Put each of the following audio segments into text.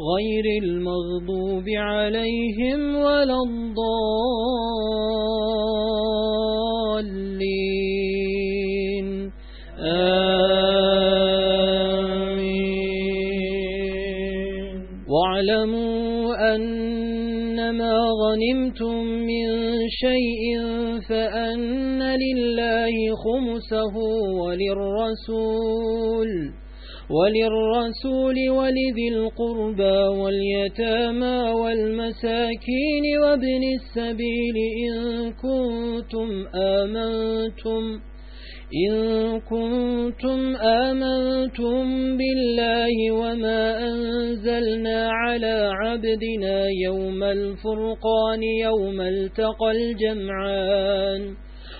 غير المغضوب عليهم ولا الضالين. آمين. واعلموا أنما غنمتم من شيء فأن لله خمسه وللرسول. وللرسول ولذي القربى واليتامى والمساكين وابن السبيل إن كنتم آمنتم إن كنتم آمنتم بالله وما أنزلنا على عبدنا يوم الفرقان يوم التقى الجمعان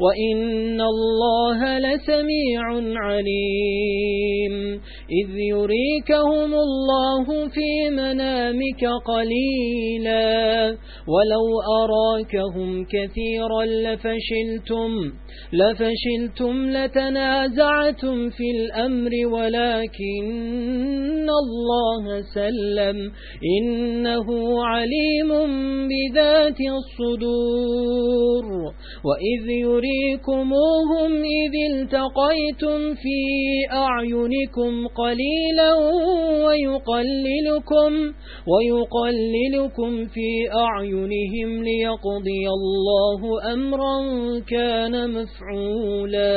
وإن الله لسميع عليم إذ يريكهم الله في منامك قليلا ولو أراكهم كثيرا لفشلتم لفشلتم لتنازعتم في الأمر ولكن الله سلم إنه عليم بذات الصدور وإذ يريكموهم إذ التقيتم في أعينكم قليلا ويقللكم ويقللكم في أعينهم ليقضي الله أمرا كان مفعولا.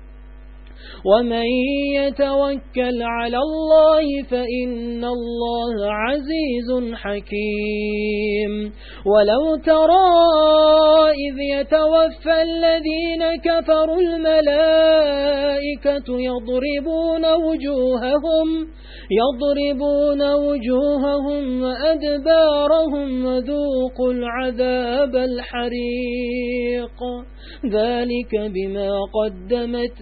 ومن يتوكل على الله فإن الله عزيز حكيم ولو ترى إذ يتوفى الذين كفروا الملائكة يضربون وجوههم يضربون وجوههم وأدبارهم وذوقوا العذاب الحريق ذلك بما قدمت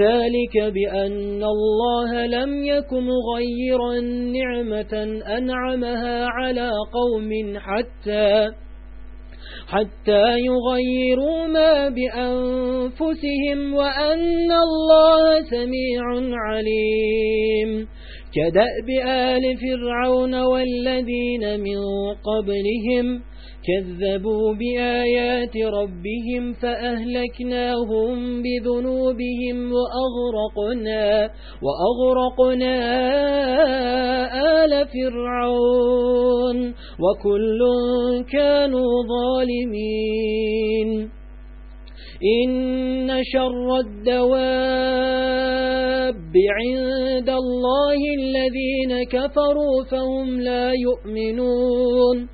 ذلك بأن الله لم يكن غير نعمة أنعمها على قوم حتى حتى يغيروا ما بأنفسهم وأن الله سميع عليم. كدأب آل فرعون والذين من قبلهم كذبوا بآيات ربهم فأهلكناهم بذنوبهم وأغرقنا, وأغرقنا آل فرعون وكل كانوا ظالمين. إن شر الدواب عند الله الذين كفروا فهم لا يؤمنون.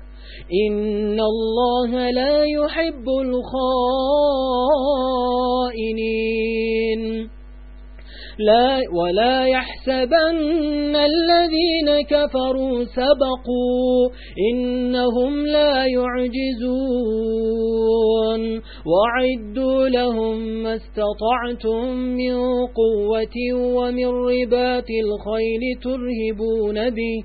إن الله لا يحب الخائنين لا ولا يحسبن الذين كفروا سبقوا إنهم لا يعجزون. وعدوا لهم ما استطعتم من قوة ومن ربات الخيل ترهبون به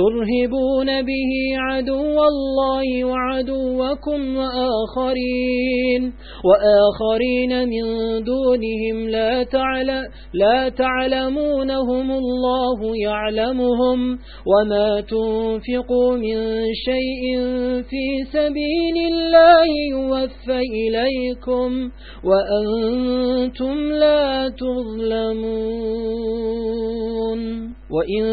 ترهبون به عدو الله وعدوكم وآخرين وآخرين من دونهم لا تعلم لا تعلمونهم الله يعلمهم وما تنفقوا من شيء في سبيل الله يوفى إليكم وأنتم لا تظلمون. وإن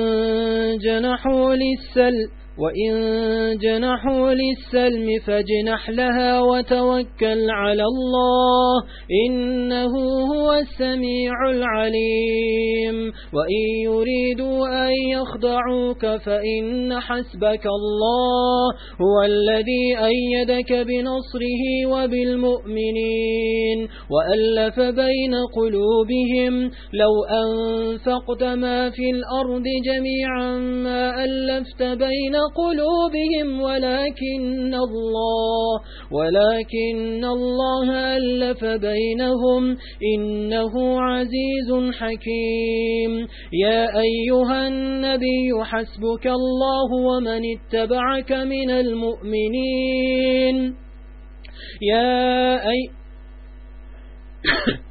جنحوا للسلم وإن جنحوا للسلم فاجنح لها وتوكل على الله إنه هو السميع العليم وإن يريدوا أن يخضعوك فإن حسبك الله هو الذي أيدك بنصره وبالمؤمنين وألف بين قلوبهم لو أنفقت ما في الأرض جميعا ما ألفت بين قلوبهم ولكن الله ولكن الله ألف بينهم إنه عزيز حكيم. يا أيها النبي حسبك الله ومن اتبعك من المؤمنين. يا أي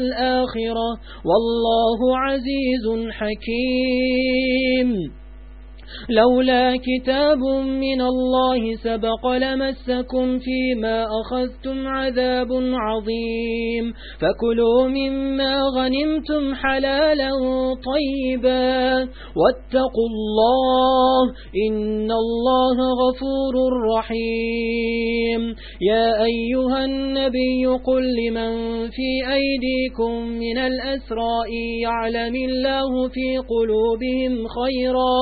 الآخرة والله عزيز حكيم. لولا كتاب من الله سبق لمسكم فيما أخذتم عذاب عظيم فكلوا مما غنمتم حلالا طيبا واتقوا الله إن الله غفور رحيم يا أيها النبي قل لمن في أيديكم من الأسراء يعلم الله في قلوبهم خيرا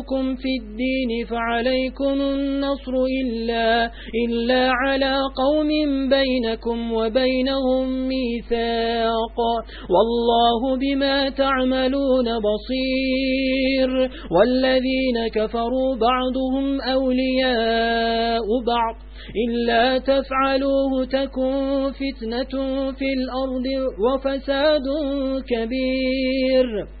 استنصروكم في الدين فعليكم النصر إلا, إلا على قوم بينكم وبينهم ميثاق. والله بما تعملون بصير. والذين كفروا بعضهم أولياء بعض. إلا تفعلوه تكون فتنة في الأرض وفساد كبير.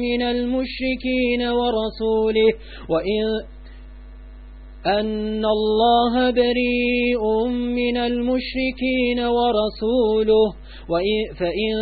من المشركين ورسوله وإن أن الله بريء من المشركين ورسوله. فإن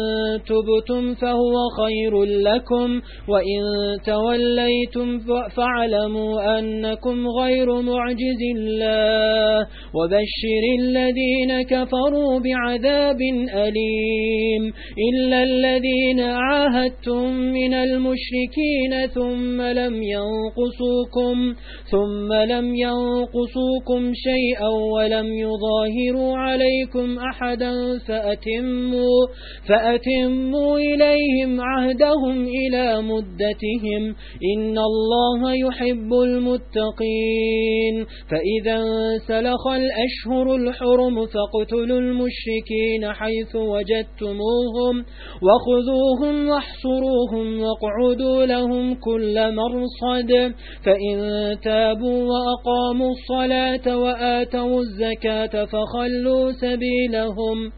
تبتم فهو خير لكم وإن توليتم فاعلموا أنكم غير معجز الله وبشر الذين كفروا بعذاب أليم. إلا الذين عاهدتم من المشركين ثم لم ينقصوكم ثم لم ينقصوكم شيئا ولم يظاهروا عليكم أحدا فأتموا فأتموا, فأتموا إليهم عهدهم إلى مدتهم. إن الله يحب المتقين. فإذا سلخ الأشهر الحرم فاقتلوا المشركين حيث وجدتموهم وخذوهم واحصروهم واقعدوا لهم كل مرصد. فإن تابوا وأقاموا الصلاة وآتوا الزكاة فخلوا سبيلهم.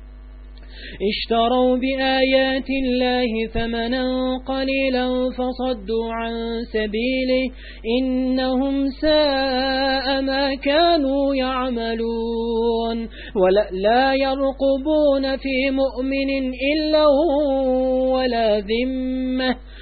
اشتروا بآيات الله ثمنا قليلا فصدوا عن سبيله إنهم ساء ما كانوا يعملون ولا لا يرقبون في مؤمن إلا ولا ذمة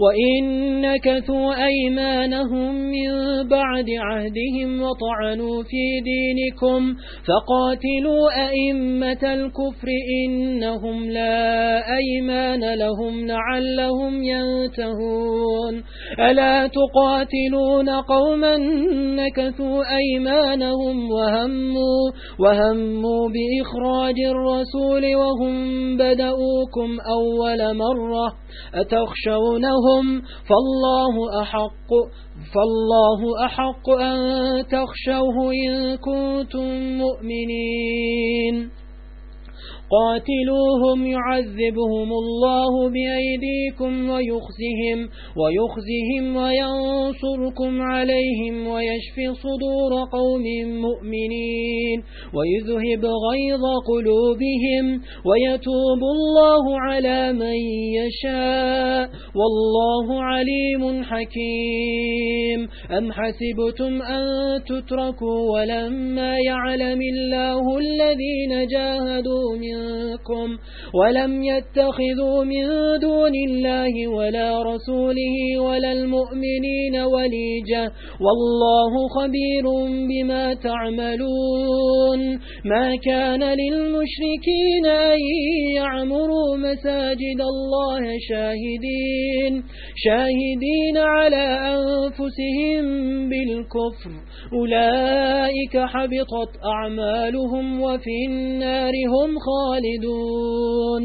وإن نكثوا أيمانهم من بعد عهدهم وطعنوا في دينكم فقاتلوا أئمة الكفر إنهم لا أيمان لهم لعلهم ينتهون ألا تقاتلون قوما نكثوا أيمانهم وهموا, وهموا بإخراج الرسول وهم بدأوكم أول مرة أتخشونهم فالله أحق فالله أحق أن تخشوه إن كنتم مؤمنين. قاتلوهم يعذبهم الله بأيديكم ويخزهم ويخزهم وينصركم عليهم ويشفي صدور قوم مؤمنين ويذهب غيظ قلوبهم ويتوب الله على من يشاء والله عليم حكيم أم حسبتم أن تتركوا ولما يعلم الله الذين جاهدوا منكم ولم يتخذوا من دون الله ولا رسوله ولا المؤمنين وليجة والله خبير بما تعملون ما كان للمشركين أن يعمروا مساجد الله شاهدين شاهدين على أنفسهم بالكفر أولئك حبطت أعمالهم وفي النار هم خالدون.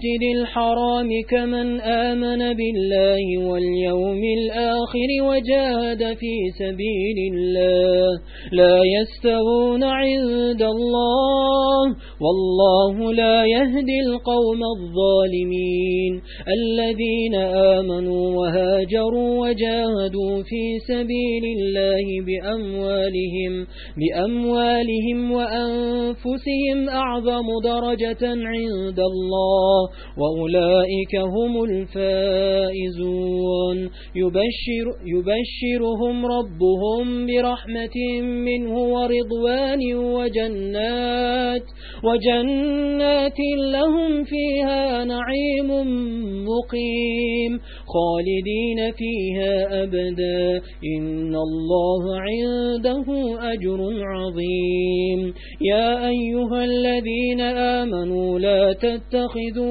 الحرام كمن آمن بالله واليوم الآخر وجاهد في سبيل الله. لا يستوون عند الله والله لا يهدي القوم الظالمين. الذين آمنوا وهاجروا وجاهدوا في سبيل الله بأموالهم, بأموالهم وأنفسهم أعظم درجة عند الله. وأولئك هم الفائزون. يبشر يبشرهم ربهم برحمة منه ورضوان وجنات وجنات لهم فيها نعيم مقيم. خالدين فيها أبدا. إن الله عنده أجر عظيم. يا أيها الذين آمنوا لا تتخذوا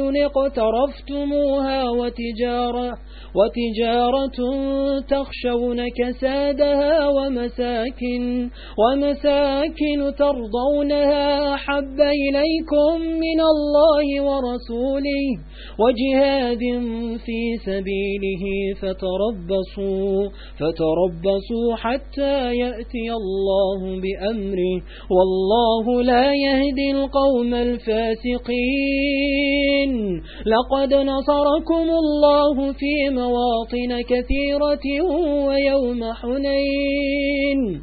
اقترفتموها وتجارة وتجارة تخشون كسادها ومساكن ومساكن ترضونها حب إليكم من الله ورسوله وجهاد في سبيله فتربصوا فتربصوا حتى يأتي الله بأمره والله لا يهدي القوم الفاسقين. لقد نصركم الله في مواطن كثيرة ويوم حنين.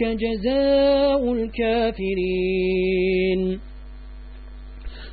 ذلك جزاء الكافرين.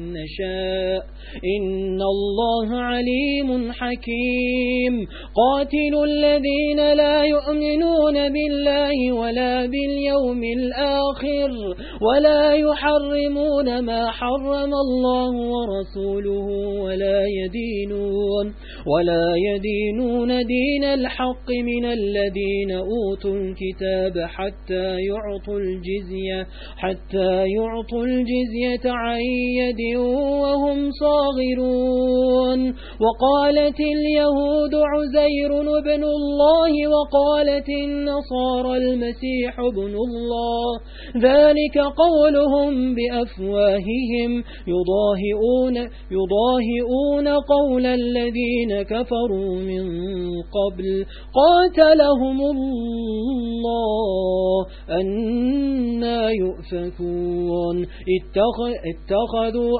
نشاء. إن الله عليم حكيم. قاتل الذين لا يؤمنون بالله ولا باليوم الآخر ولا يحرمون ما حرم الله ورسوله ولا يدينون ولا يدينون دين الحق من الذين أوتوا الكتاب حتى يعطوا الجزية حتى يعطوا الجزية عن يد وهم صاغرون. وقالت اليهود عزير ابن الله وقالت النصارى المسيح ابن الله. ذلك قولهم بأفواههم. يضاهئون, يضاهئون قول الذين كفروا من قبل. قاتلهم الله. أنا يؤفكون. اتخذوا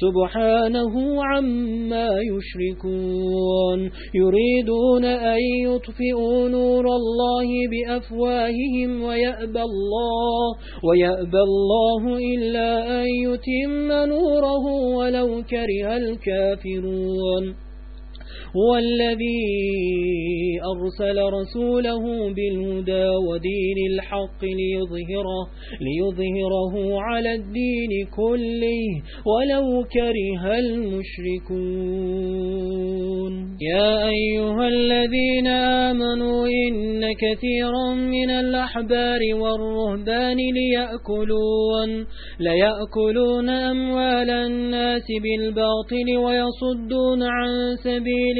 سبحانه عما يشركون. يريدون أن يطفئوا نور الله بأفواههم ويأبى الله ويأبى الله إلا أن يتم نوره ولو كره الكافرون. هو الذي أرسل رسوله بالهدى ودين الحق ليظهره, ليظهره على الدين كله ولو كره المشركون. يا أيها الذين آمنوا إن كثيرا من الأحبار والرهبان ليأكلون, ليأكلون أموال الناس بالباطل ويصدون عن سبيل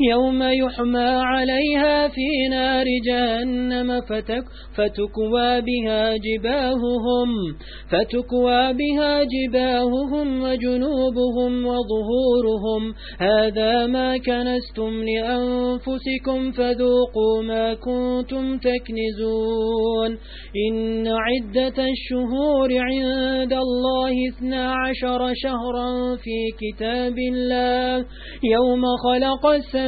يوم يحمى عليها في نار جهنم فتك فتكوى بها جباههم فتكوى بها جباههم وجنوبهم وظهورهم. هذا ما كنستم لأنفسكم فذوقوا ما كنتم تكنزون. إن عدة الشهور عند الله اثنا عشر شهرا في كتاب الله. يوم خلق السماء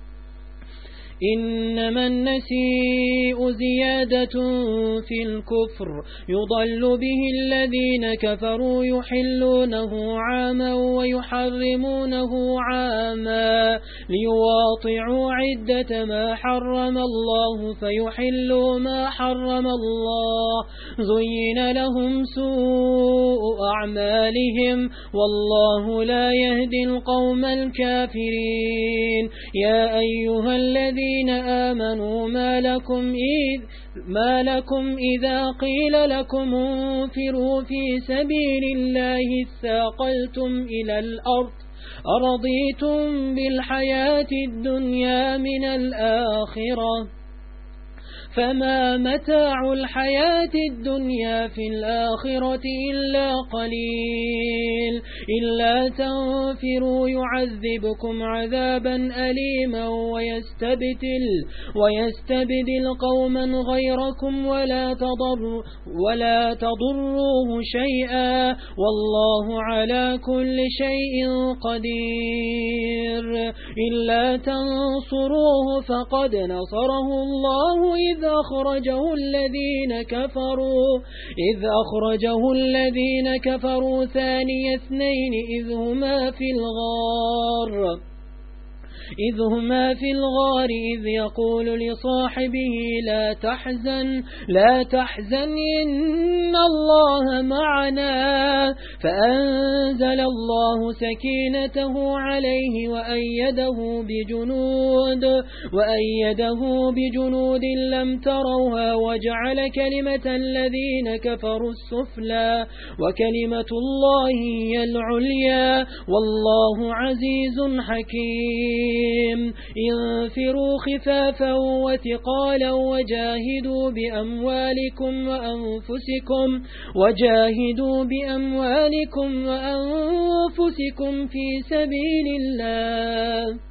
إنما النسيء زيادة في الكفر يضل به الذين كفروا يحلونه عاما ويحرمونه عاما ليواطعوا عدة ما حرم الله فيحلوا ما حرم الله زين لهم سوء أعمالهم والله لا يهدي القوم الكافرين. يا أيها الذين الذين آمنوا ما لكم إذ ما لكم إذا قيل لكم انفروا في سبيل الله استاقلتم إلى الأرض أرضيتم بالحياة الدنيا من الآخرة فما متاع الحياة الدنيا في الآخرة إلا قليل. إلا تنفروا يعذبكم عذابا أليما ويستبدل ويستبدل قوما غيركم ولا تضر ولا تضروه شيئا. والله على كل شيء قدير. إلا تنصروه فقد نصره الله إذ إذ أخرجه الذين كفروا إذ أخرجه الذين كفروا ثاني اثنين إذ هما في الغار. إذ هما في الغار إذ يقول لصاحبه لا تحزن لا تحزن إن الله معنا. فأنزل الله سكينته عليه وأيده بجنود وأيده بجنود لم تروها وجعل كلمة الذين كفروا السفلى وكلمة الله هي العليا. والله عزيز حكيم. عليهم انفروا خفافا وثقالا وجاهدوا بأموالكم وأنفسكم وجاهدوا بأموالكم وأنفسكم في سبيل الله.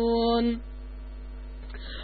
يعلمون.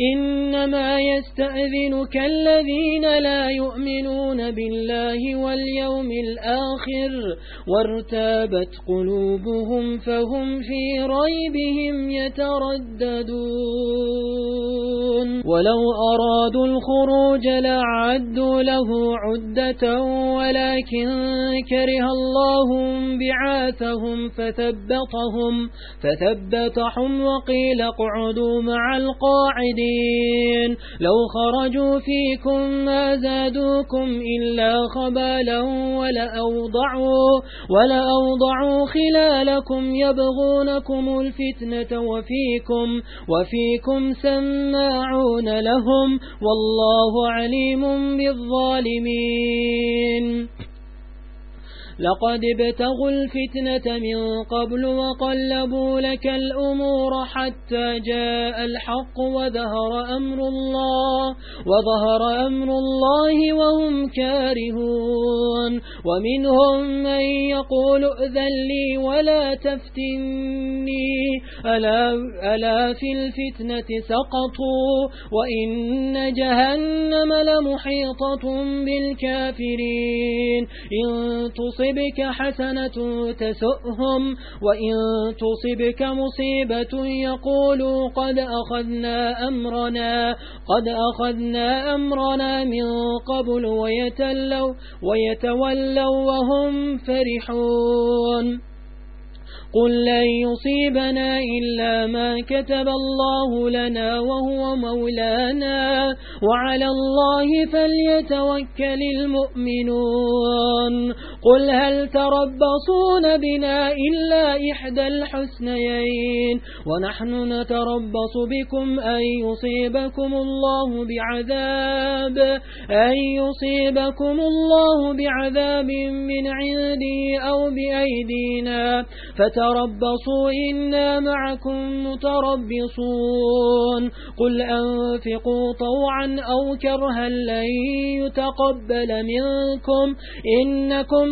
إنما يستأذنك الذين لا يؤمنون بالله واليوم الآخر وارتابت قلوبهم فهم في ريبهم يترددون. ولو أرادوا الخروج لعدوا له عدة ولكن كره الله بعاثهم فثبطهم فثبتهم وقيل اقعدوا مع القاعدين. الدين لو خرجوا فيكم ما زادوكم إلا خبالا ولأوضعوا, ولأوضعوا خلالكم يبغونكم الفتنة وفيكم, وفيكم سماعون لهم والله عليم بالظالمين. لقد ابتغوا الفتنة من قبل وقلبوا لك الأمور حتى جاء الحق وظهر أمر الله وظهر أمر الله وهم كارهون. ومنهم من يقول ائذن لي ولا تفتني ألا, ألا في الفتنة سقطوا وإن جهنم لمحيطة بالكافرين إن تصبك حسنة تسؤهم وإن تصبك مصيبة يقولوا قد أخذنا أمرنا قد أخذنا أمرنا من قبل ويتلوا ويتولوا وهم فرحون. قل لن يصيبنا إلا ما كتب الله لنا وهو مولانا وعلى الله فليتوكل المؤمنون. قل هل تربصون بنا إلا إحدى الحسنيين ونحن نتربص بكم أن يصيبكم الله بعذاب أن يصيبكم الله بعذاب من عندي أو بأيدينا فتربصوا تربصوا إنا معكم متربصون قل أنفقوا طوعا أو كرها لن يتقبل منكم إنكم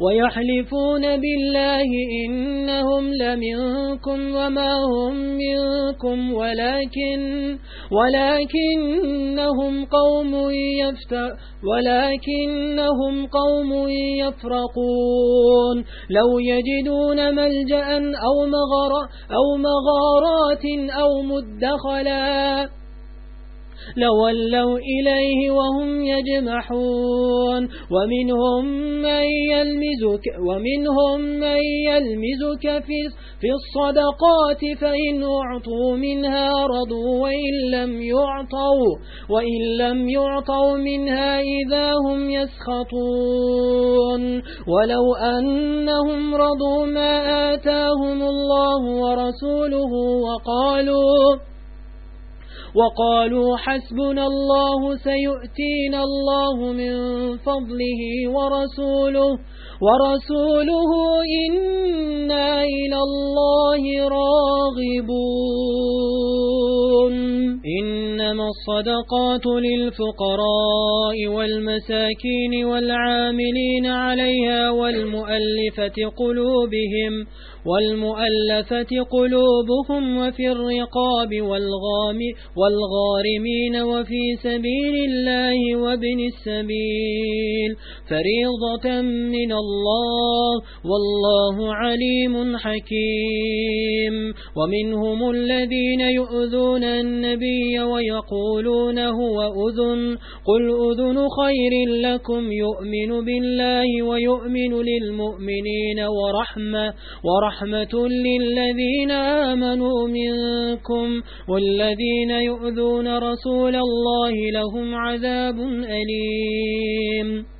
ويحلفون بالله إنهم لمنكم وما هم منكم ولكن ولكنهم قوم يفتر ولكنهم قوم يفرقون لو يجدون ملجأ أو, مغار أو مغارات أو مدخلا لولوا إليه وهم يجمحون. ومنهم من يلمزك ومنهم من يلمزك في في الصدقات فإن أعطوا منها رضوا وإن لم يعطوا وإن لم يعطوا منها إذا هم يسخطون. ولو أنهم رضوا ما آتاهم الله ورسوله وقالوا وقالوا حسبنا الله سيؤتينا الله من فضله ورسوله ورسوله إنا إلى الله راغبون. إنما الصدقات للفقراء والمساكين والعاملين عليها والمؤلفة قلوبهم والمؤلفة قلوبهم وفي الرقاب والغام والغارمين وفي سبيل الله وابن السبيل فريضة من الله والله عليم حكيم ومنهم الذين يؤذون النبي ويقولون هو أذن قل أذن خير لكم يؤمن بالله ويؤمن للمؤمنين ورحمة, ورحمة للذين آمنوا منكم والذين يؤذون رسول الله لهم عذاب أليم.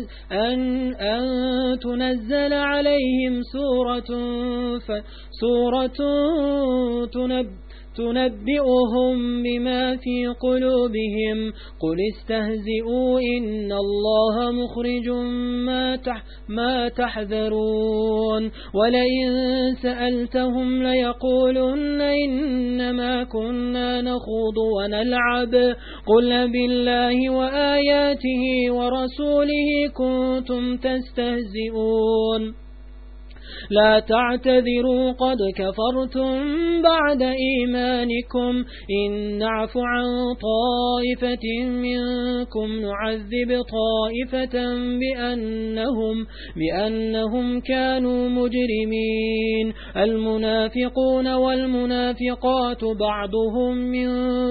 أن, أن تنزل عليهم سورة, ف سورة تنب تنبئهم بما في قلوبهم. قل استهزئوا إن الله مخرج ما, تح ما تحذرون. ولئن سألتهم ليقولن إنما كنا نخوض ونلعب. قل بالله وآياته ورسوله كنتم تستهزئون. لا تعتذروا قد كفرتم بعد إيمانكم. إن نعف عن طائفة منكم نعذب طائفة بأنهم, بأنهم كانوا مجرمين. المنافقون والمنافقات بعضهم من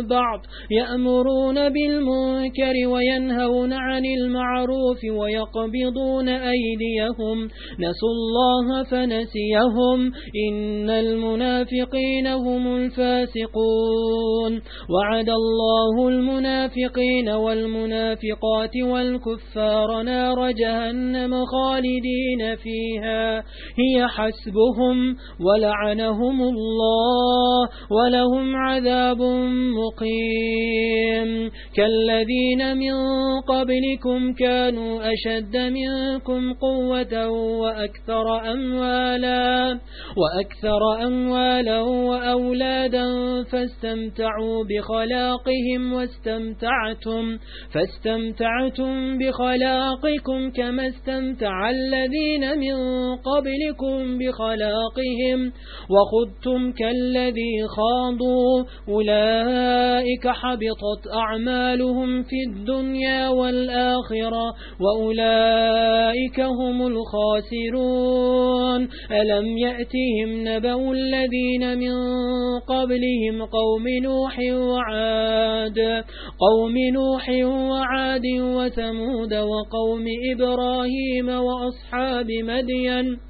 بعض يأمرون بالمنكر وينهون عن المعروف ويقبضون أيديهم. نسوا الله فنسيهم. إن المنافقين هم الفاسقون. وعد الله المنافقين والمنافقات والكفار نار جهنم خالدين فيها. هي حسبهم ولعنهم الله ولهم عذاب مقيم. كالذين من قبلكم كانوا أشد منكم قوة وأكثر أموالا. أموالا وأكثر أموالا وأولادا فاستمتعوا بخلاقهم واستمتعتم فاستمتعتم بخلاقكم كما استمتع الذين من قبلكم بخلاقهم وخذتم كالذي خاضوا أولئك حبطت أعمالهم في الدنيا والآخرة وأولئك هم الخاسرون فرعون ألم يأتهم نبأ الذين من قبلهم قوم نوح وعاد؟ قوم نوح وعاد وثمود وقوم إبراهيم وأصحاب مدين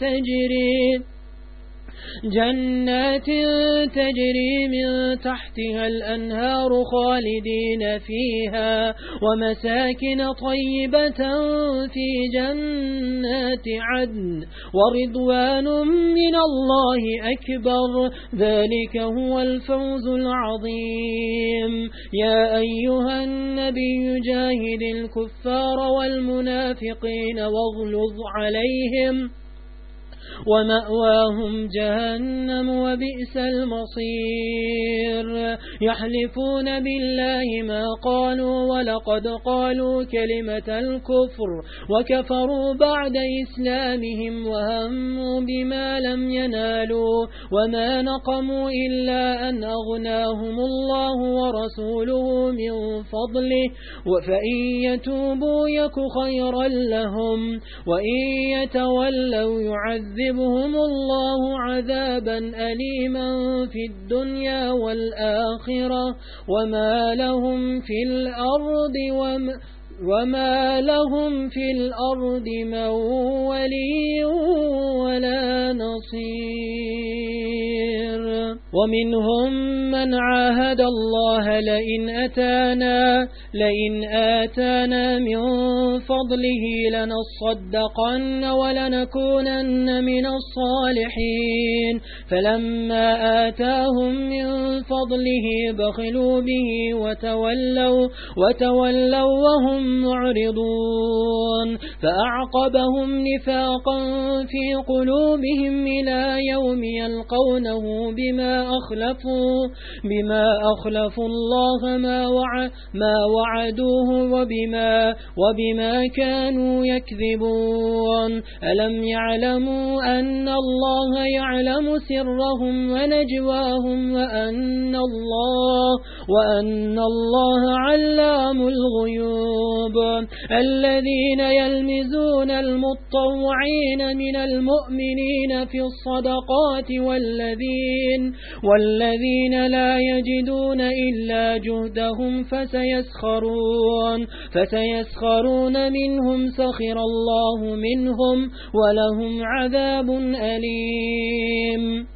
تجري جنات تجري من تحتها الأنهار خالدين فيها ومساكن طيبة في جنات عدن ورضوان من الله أكبر ذلك هو الفوز العظيم يا أيها النبي جاهد الكفار والمنافقين واغلظ عليهم ومأواهم جهنم وبئس المصير. يحلفون بالله ما قالوا ولقد قالوا كلمة الكفر وكفروا بعد إسلامهم وهموا بما لم ينالوا وما نقموا إلا أن أغناهم الله ورسوله من فضله. وفإن يتوبوا يك خيرا لهم وإن يتولوا يعذب يعذبهم الله عذابا أليما في الدنيا والآخرة وما لهم في الأرض وما وما لهم في الأرض من ولي ولا نصير ومنهم من عاهد الله لئن أتانا لئن آتانا من فضله لنصدقن ولنكونن من الصالحين فلما آتاهم من فضله بخلوا به وتولوا, وتولوا وهم معرضون. فأعقبهم نفاقا في قلوبهم إلى يوم يلقونه بما أخلفوا بما أخلفوا الله ما وع ما وعدوه وبما وبما كانوا يكذبون. ألم يعلموا أن الله يعلم سرهم ونجواهم وأن الله وأن الله علام الغيوب. الذين يلمزون المطوعين من المؤمنين في الصدقات والذين والذين لا يجدون إلا جهدهم فسيسخرون. فسيسخرون منهم سخر الله منهم ولهم عذاب أليم.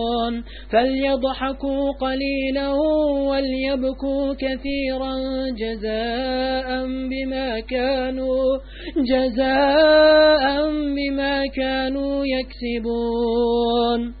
يعلمون. فليضحكوا قليلا وليبكوا كثيرا. جزاء بما كانوا جزاء بما كانوا يكسبون.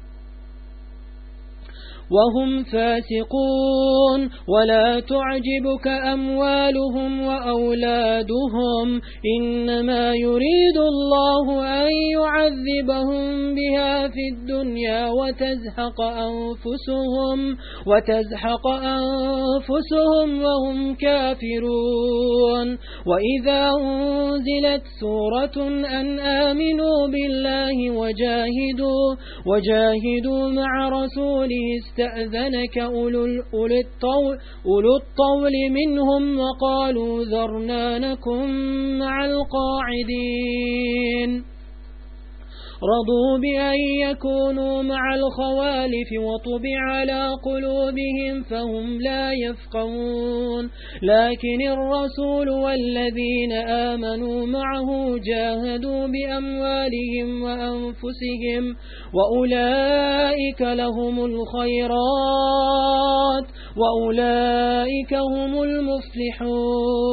وهم فاسقون ولا تعجبك أموالهم وأولادهم إنما يريد الله أن يعذبهم بها في الدنيا وتزهق أنفسهم وتزهق أنفسهم وهم كافرون وإذا أنزلت سورة أن آمنوا بالله وجاهدوا وجاهدوا مع رسوله استأذنك أولو, الطول, أولو الطول منهم وقالوا ذرنا نكن مع القاعدين. رضوا بأن يكونوا مع الخوالف وطبع على قلوبهم فهم لا يفقهون لكن الرسول والذين آمنوا معه جاهدوا بأموالهم وأنفسهم وأولئك لهم الخيرات وأولئك هم المفلحون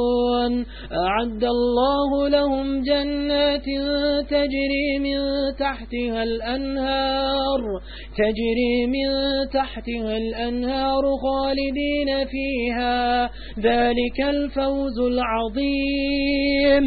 أعد الله لهم جنات تجري من تحتها الأنهار تجري من تحتها الأنهار خالدين فيها ذلك الفوز العظيم.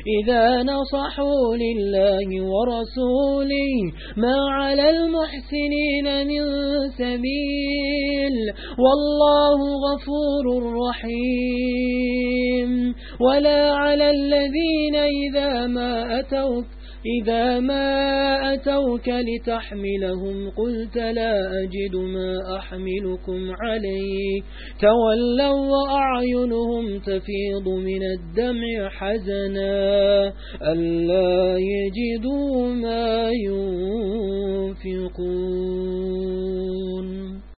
إذا نصحوا لله ورسوله ما على المحسنين من سبيل والله غفور رحيم ولا على الذين إذا ما أتوك إذا ما أتوك لتحملهم قلت لا أجد ما أحملكم عليه. تولوا وأعينهم تفيض من الدمع حزنا. ألا يجدوا ما ينفقون.